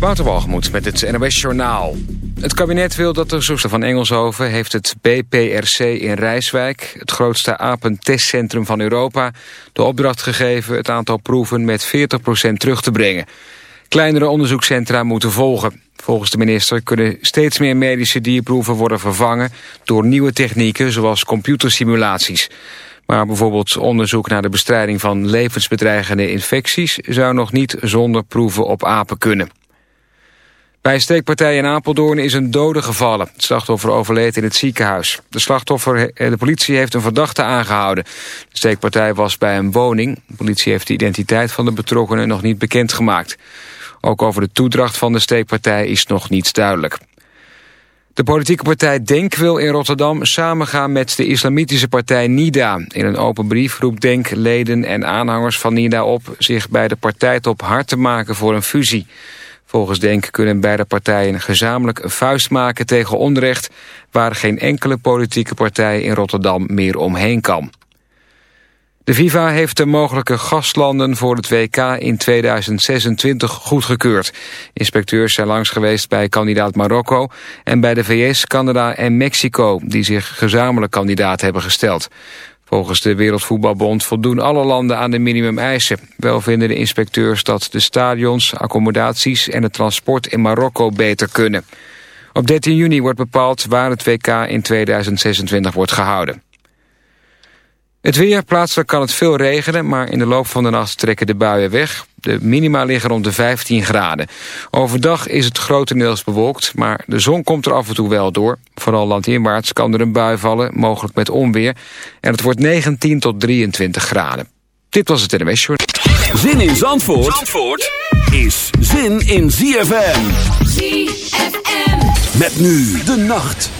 Waterwalgemoed met het NOS Journaal. Het kabinet wil dat de zuster van Engelshoven heeft het BPRC in Rijswijk... het grootste apentestcentrum van Europa... de opdracht gegeven het aantal proeven met 40% terug te brengen. Kleinere onderzoekscentra moeten volgen. Volgens de minister kunnen steeds meer medische dierproeven worden vervangen... door nieuwe technieken zoals computersimulaties... Maar bijvoorbeeld onderzoek naar de bestrijding van levensbedreigende infecties... zou nog niet zonder proeven op apen kunnen. Bij een steekpartij in Apeldoorn is een dode gevallen. Het slachtoffer overleed in het ziekenhuis. De slachtoffer, eh, de politie heeft een verdachte aangehouden. De steekpartij was bij een woning. De politie heeft de identiteit van de betrokkenen nog niet bekendgemaakt. Ook over de toedracht van de steekpartij is nog niets duidelijk. De politieke partij DENK wil in Rotterdam samengaan met de islamitische partij NIDA. In een open brief roept DENK leden en aanhangers van NIDA op... zich bij de partijtop hard te maken voor een fusie. Volgens DENK kunnen beide partijen gezamenlijk een vuist maken tegen onrecht... waar geen enkele politieke partij in Rotterdam meer omheen kan. De FIFA heeft de mogelijke gastlanden voor het WK in 2026 goedgekeurd. Inspecteurs zijn langs geweest bij kandidaat Marokko... en bij de VS, Canada en Mexico... die zich gezamenlijk kandidaat hebben gesteld. Volgens de Wereldvoetbalbond voldoen alle landen aan de minimumeisen. Wel vinden de inspecteurs dat de stadions, accommodaties en het transport in Marokko beter kunnen. Op 13 juni wordt bepaald waar het WK in 2026 wordt gehouden. Het weer, plaatselijk kan het veel regenen, maar in de loop van de nacht trekken de buien weg. De minima liggen rond de 15 graden. Overdag is het grotendeels bewolkt, maar de zon komt er af en toe wel door. Vooral landinwaarts kan er een bui vallen, mogelijk met onweer. En het wordt 19 tot 23 graden. Dit was het NMS Short. Zin in Zandvoort, Zandvoort is zin in ZFM. ZFM. Met nu de nacht.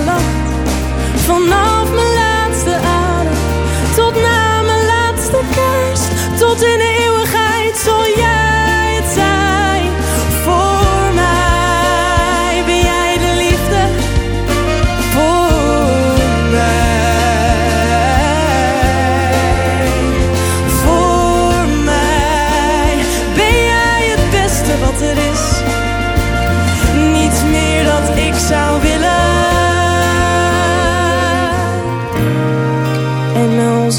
all night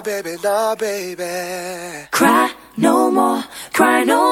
baby, nah, baby. Cry no more, cry no more.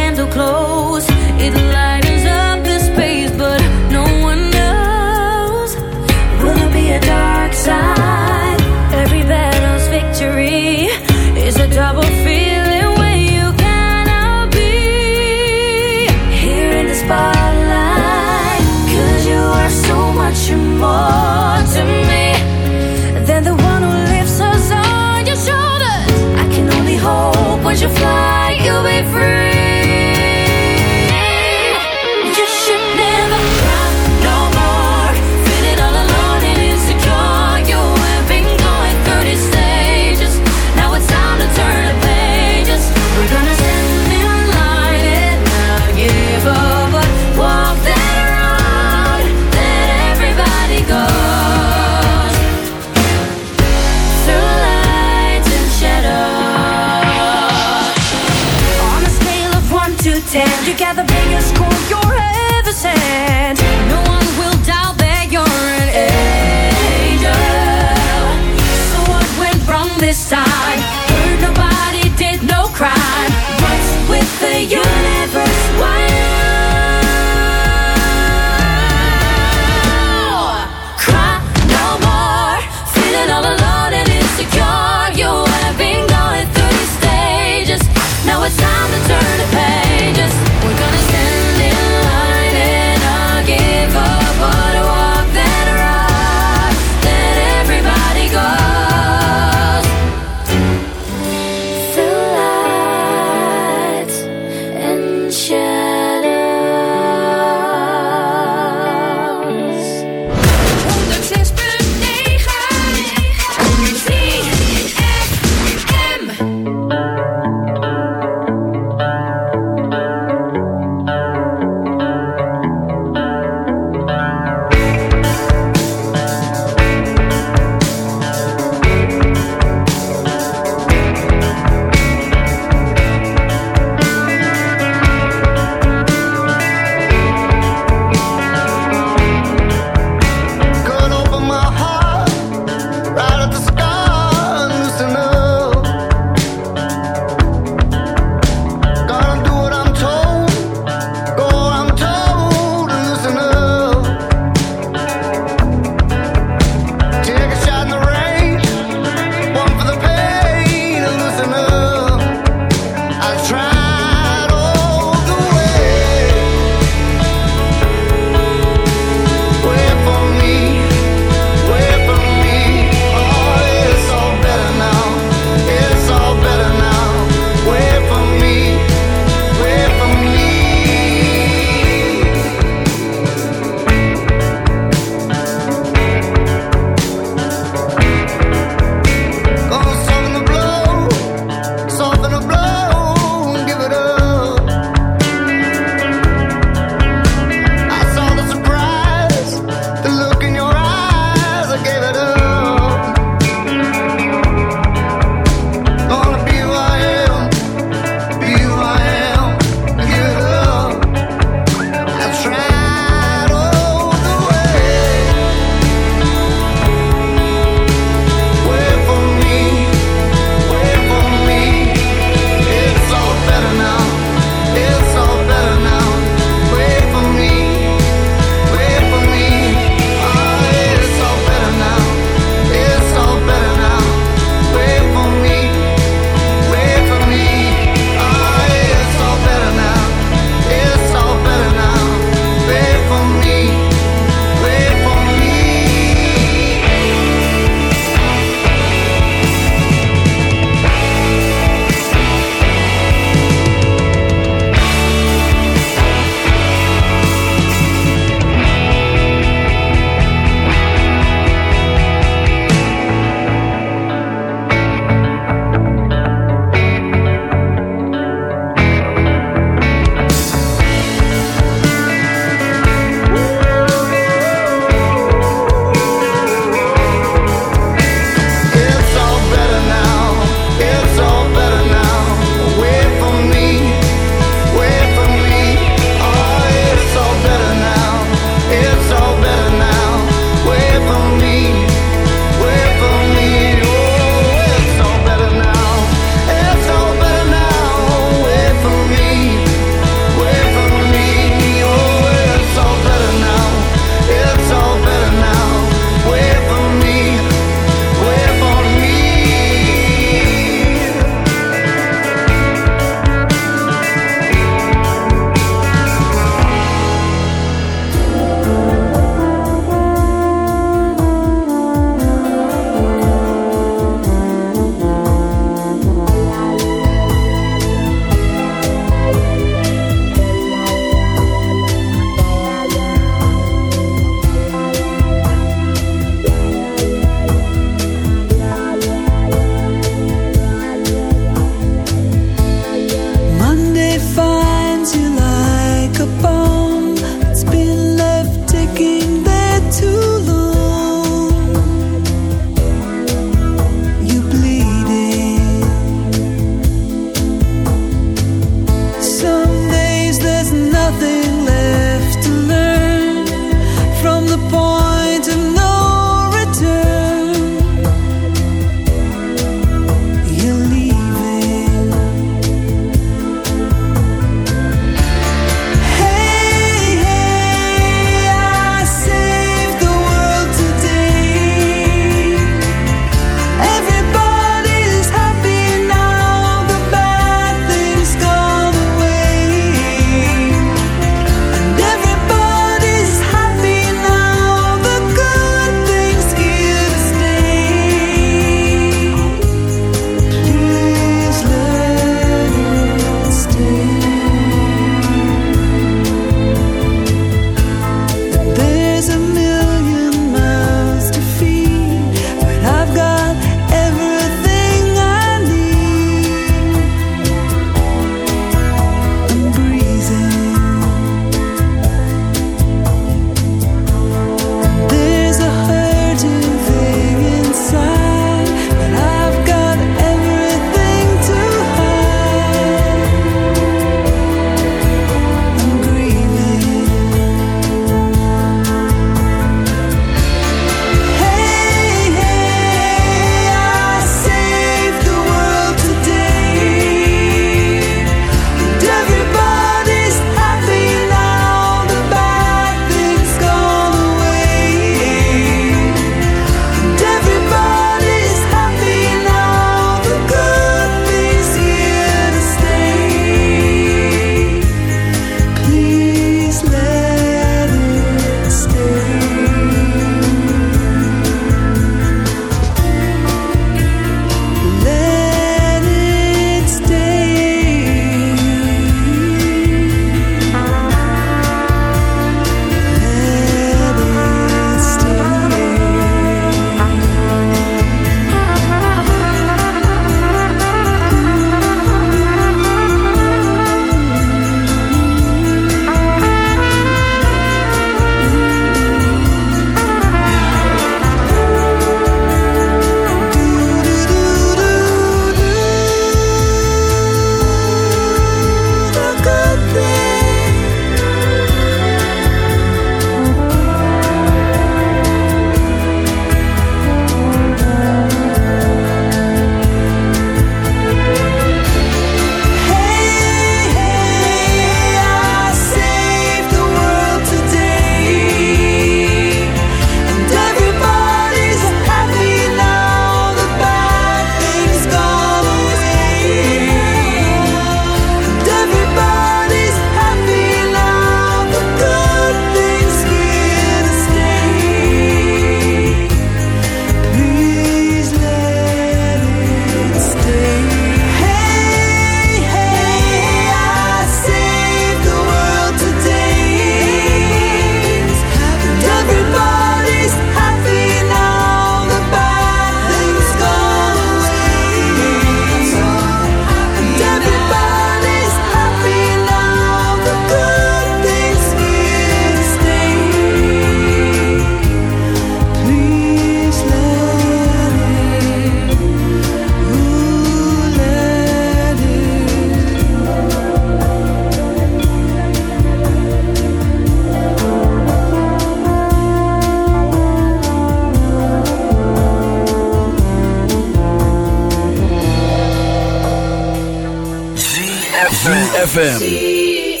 ZFM.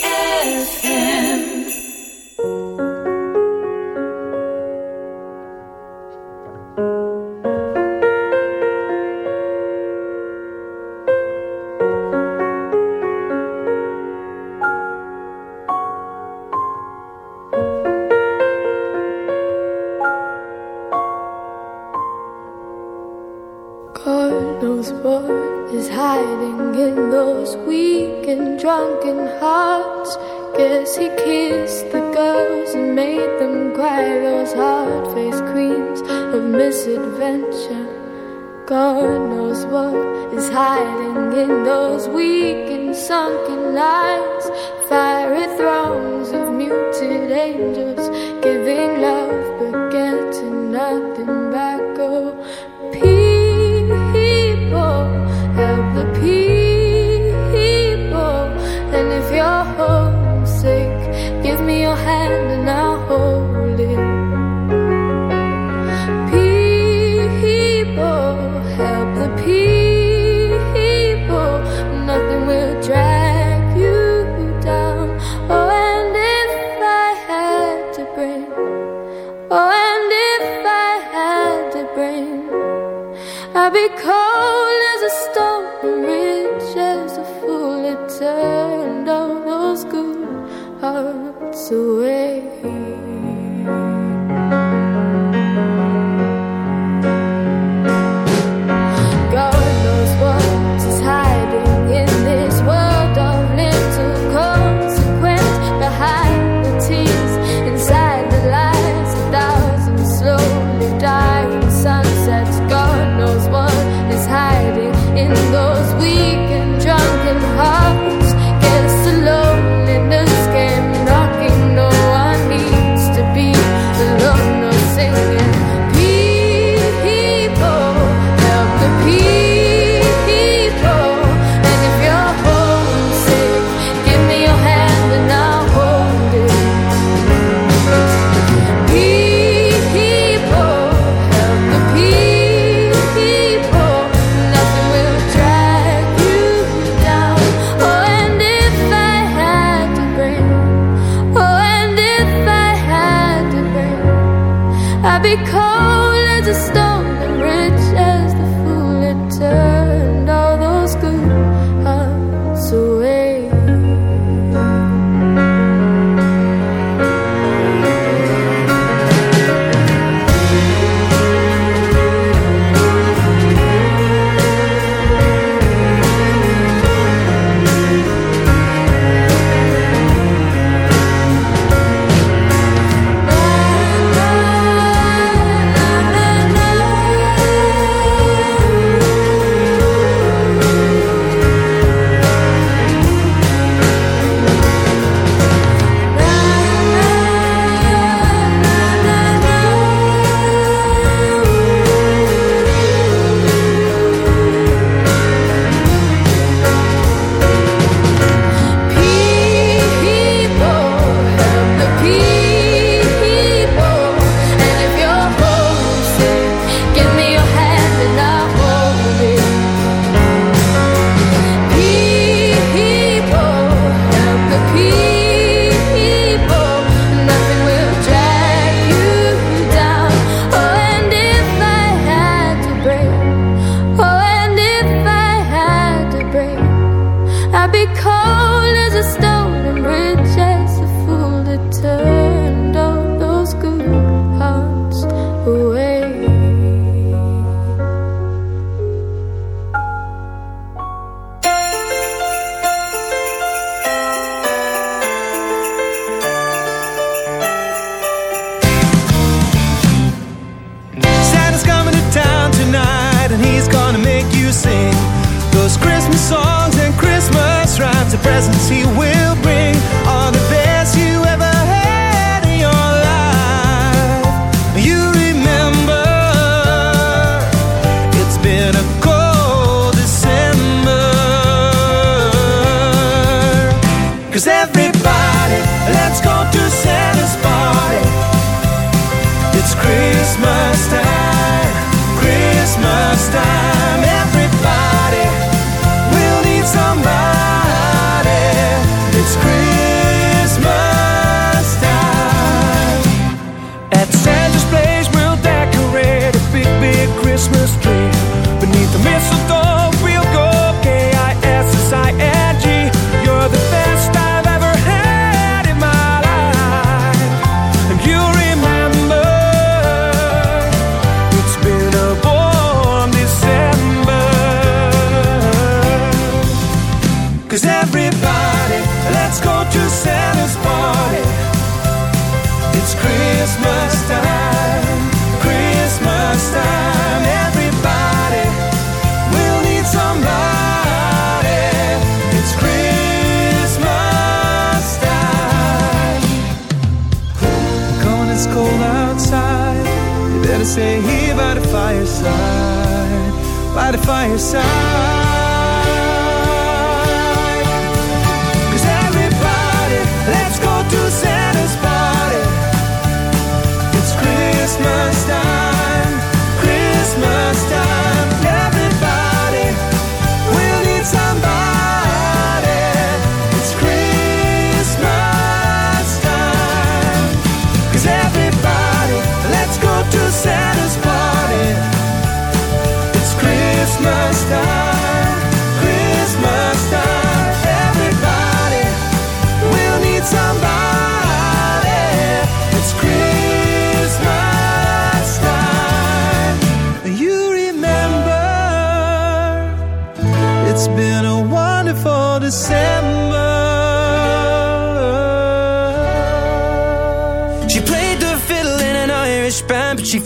Better stay here by the fireside, by the fireside.